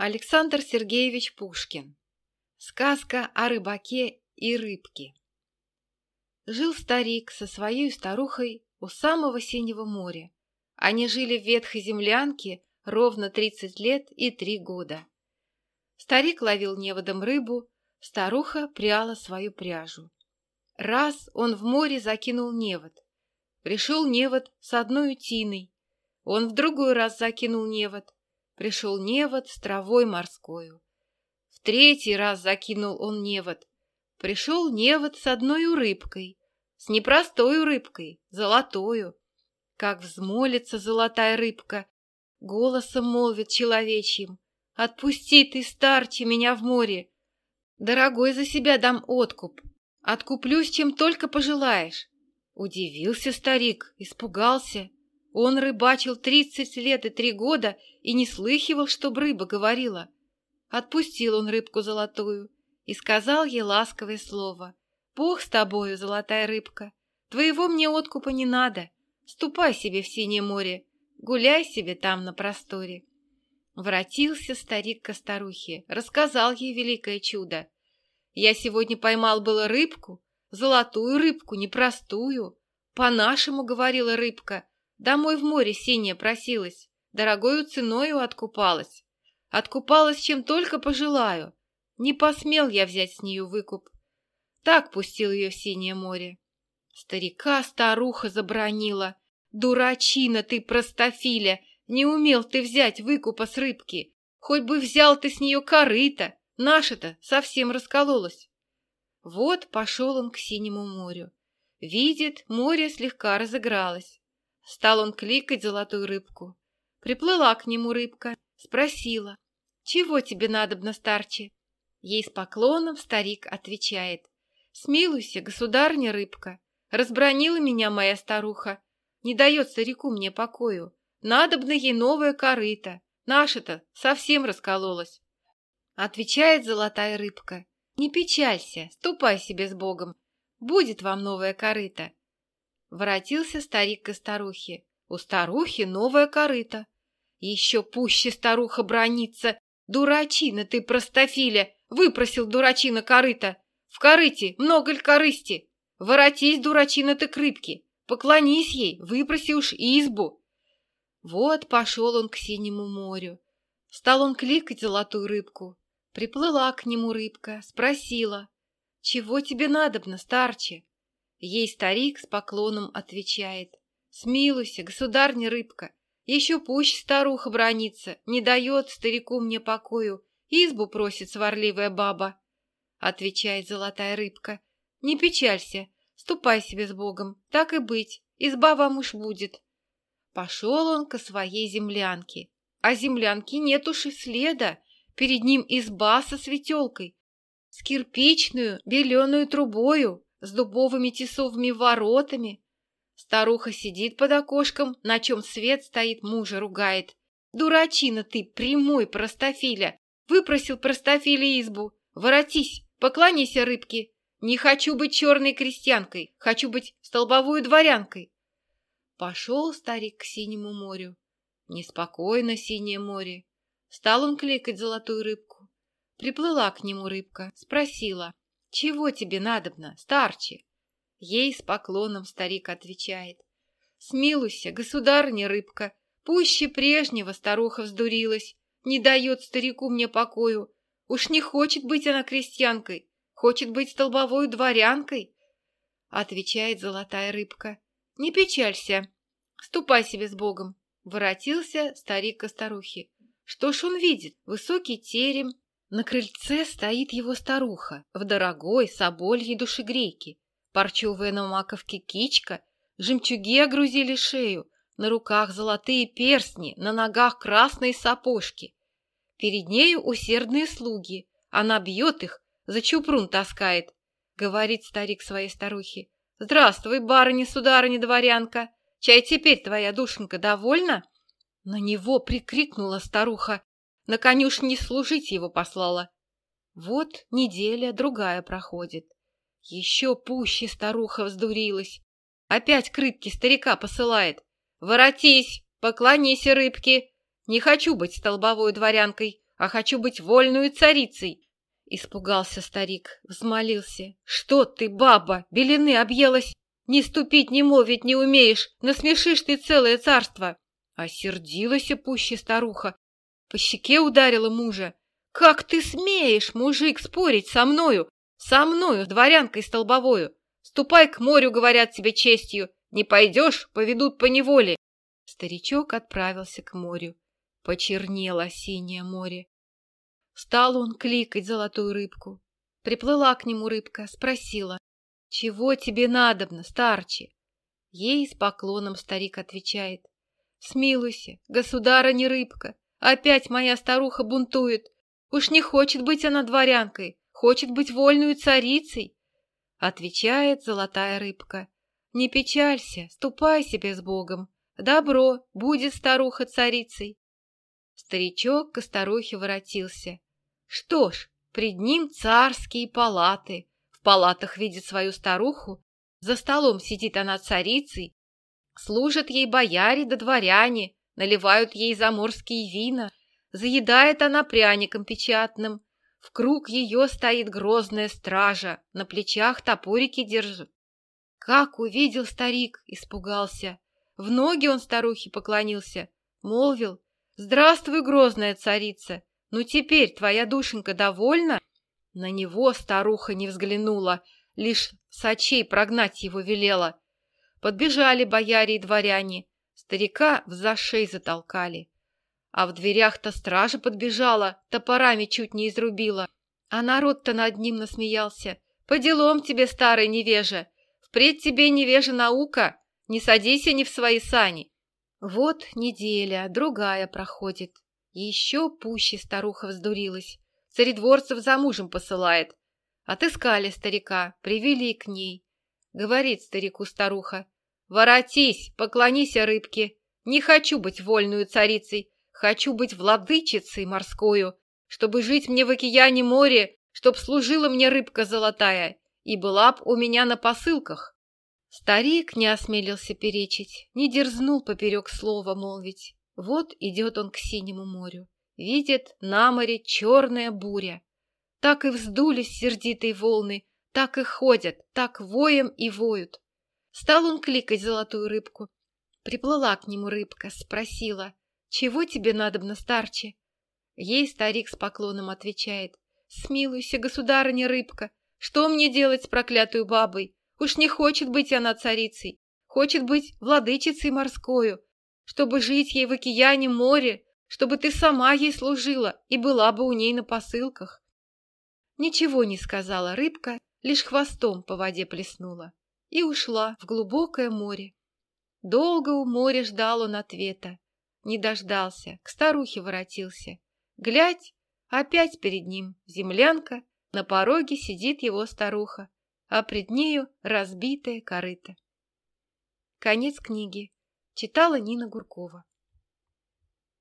Александр Сергеевич Пушкин. Сказка о рыбаке и рыбке. Жил старик со своей старухой у самого синего моря. Они жили в ветхой землянке ровно 30 лет и 3 года. Старик ловил неводом рыбу, старуха пряла свою пряжу. Раз он в море закинул невод. Пришел невод с одной утиной. Он в другой раз закинул невод пришел невод с травой морскою. В третий раз закинул он невод. Пришел невод с одной рыбкой, с непростой рыбкой, золотою. Как взмолится золотая рыбка, голосом молвит человечьим. Отпусти ты, старче, меня в море. Дорогой за себя дам откуп. Откуплюсь, чем только пожелаешь. Удивился старик, испугался. Он рыбачил тридцать лет и три года и не слыхивал, чтоб рыба говорила. Отпустил он рыбку золотую и сказал ей ласковое слово. «Бог с тобою, золотая рыбка, твоего мне откупа не надо. Ступай себе в синее море, гуляй себе там на просторе». Воротился старик ко старухе, рассказал ей великое чудо. «Я сегодня поймал было рыбку, золотую рыбку, непростую. По-нашему, — говорила рыбка, — домой в море синее просилась дорогою ценою откупалась. Откупалась, чем только пожелаю. Не посмел я взять с нее выкуп. Так пустил ее в синее море. Старика старуха забронила. Дурачина ты, простофиля, не умел ты взять выкупа с рыбки. Хоть бы взял ты с нее корыто, наша-то совсем раскололась. Вот пошел он к синему морю. Видит, море слегка разыгралось. Стал он кликать золотую рыбку. Приплыла к нему рыбка, спросила, «Чего тебе надобно, старче?» Ей с поклоном старик отвечает, «Смилуйся, государня рыбка, разбронила меня моя старуха, не дает старику мне покою, надобно ей новая корыта, наша-то совсем раскололась». Отвечает золотая рыбка, «Не печалься, ступай себе с Богом, будет вам новая корыта». Воротился старик к старухе, у старухи новая корыта. Еще пуще старуха бронится. Дурачина ты, простофиля, выпросил дурачина корыта. В корыте много ль корысти? Воротись, дурачина ты к рыбке, поклонись ей, выпроси уж избу. Вот пошел он к синему морю. Стал он кликать золотую рыбку. Приплыла к нему рыбка, спросила, «Чего тебе надобно, старче?» Ей старик с поклоном отвечает, Смилуйся, государня рыбка, еще пусть старуха бронится, не дает старику мне покою, избу просит сварливая баба. Отвечает золотая рыбка, не печалься, ступай себе с Богом, так и быть, изба вам уж будет. Пошел он ко своей землянке, а землянки нет уж и следа, перед ним изба со светелкой, с кирпичную беленую трубою, с дубовыми тесовыми воротами, Старуха сидит под окошком, на чем свет стоит, мужа ругает. «Дурачина ты, прямой простофиля! Выпросил простофиля избу! Воротись, поклонися рыбке! Не хочу быть черной крестьянкой, хочу быть столбовой дворянкой!» Пошел старик к синему морю. Неспокойно синее море. Стал он кликать золотую рыбку. Приплыла к нему рыбка, спросила, «Чего тебе надобно, старче?» Ей с поклоном старик отвечает. «Смилуйся, государыня рыбка, пуще прежнего старуха вздурилась, не дает старику мне покою. Уж не хочет быть она крестьянкой, хочет быть столбовой дворянкой». Отвечает золотая рыбка. «Не печалься, ступай себе с Богом». Воротился старик ко старухе. Что ж он видит? Высокий терем. На крыльце стоит его старуха в дорогой собольей душегрейке парчевая на маковке кичка, жемчуги огрузили шею, на руках золотые перстни, на ногах красные сапожки. Перед нею усердные слуги, она бьет их, за чупрун таскает, говорит старик своей старухе. «Здравствуй, барыня-сударыня-дворянка! Чай теперь твоя душенька довольна?» На него прикрикнула старуха, на конюшне служить его послала. Вот неделя другая проходит. Еще пуще старуха вздурилась. Опять к рыбке старика посылает. «Воротись, поклонись рыбке. Не хочу быть столбовой дворянкой. а хочу быть вольную царицей. Испугался старик, взмолился. Что ты, баба, белины объелась? Не ступить, не молвить не умеешь, насмешишь ты целое царство. Осердилась пуще старуха, по щеке ударила мужа. Как ты смеешь, мужик, спорить со мною, со мною, дворянкой столбовою? Ступай к морю, говорят тебе честью, не пойдешь, поведут по неволе. Старичок отправился к морю. Почернело синее море. Стал он кликать золотую рыбку. Приплыла к нему рыбка, спросила, «Чего тебе надобно, старче?» Ей с поклоном старик отвечает, «Смилуйся, государа не рыбка, опять моя старуха бунтует. Уж не хочет быть она дворянкой, хочет быть вольную царицей». Отвечает золотая рыбка, «Не печалься, ступай себе с Богом, добро, будет старуха царицей». Старичок к старухе воротился. Что ж, пред ним царские палаты. В палатах видит свою старуху, за столом сидит она царицей, служат ей бояре да дворяне, наливают ей заморские вина, заедает она пряником печатным, в круг ее стоит грозная стража, на плечах топорики держит. Как увидел старик, испугался. В ноги он старухе поклонился, молвил, «Здравствуй, грозная царица! Ну теперь твоя душенька довольна?» На него старуха не взглянула, лишь сочей прогнать его велела. Подбежали бояре и дворяне, старика в зашей затолкали. А в дверях-то стража подбежала, топорами чуть не изрубила. А народ-то над ним насмеялся. «По делам тебе, старый невежа! Впредь тебе невежа наука! Не садись не в свои сани!» Вот неделя, другая проходит. Еще пуще старуха вздурилась. Царедворцев за мужем посылает. Отыскали старика, привели к ней. Говорит старику старуха. «Воротись, поклонись рыбке. Не хочу быть вольную царицей, хочу быть владычицей морскою, чтобы жить мне в океане море, чтоб служила мне рыбка золотая и была б у меня на посылках». Старик не осмелился перечить, не дерзнул поперек слова молвить. Вот идет он к синему морю, видит на море черная буря. Так и вздулись сердитые волны, так и ходят, так воем и воют. Стал он кликать золотую рыбку. Приплыла к нему рыбка, спросила, «Чего тебе надобно, старче?» Ей старик с поклоном отвечает, «Смилуйся, государыня рыбка, что мне делать с проклятой бабой? Уж не хочет быть она царицей, хочет быть владычицей морскою, чтобы жить ей в океане море, чтобы ты сама ей служила и была бы у ней на посылках. Ничего не сказала рыбка, лишь хвостом по воде плеснула и ушла в глубокое море. Долго у моря ждал он ответа. Не дождался, к старухе воротился. Глядь, опять перед ним землянка, на пороге сидит его старуха а пред нею разбитая корыто. Конец книги. Читала Нина Гуркова.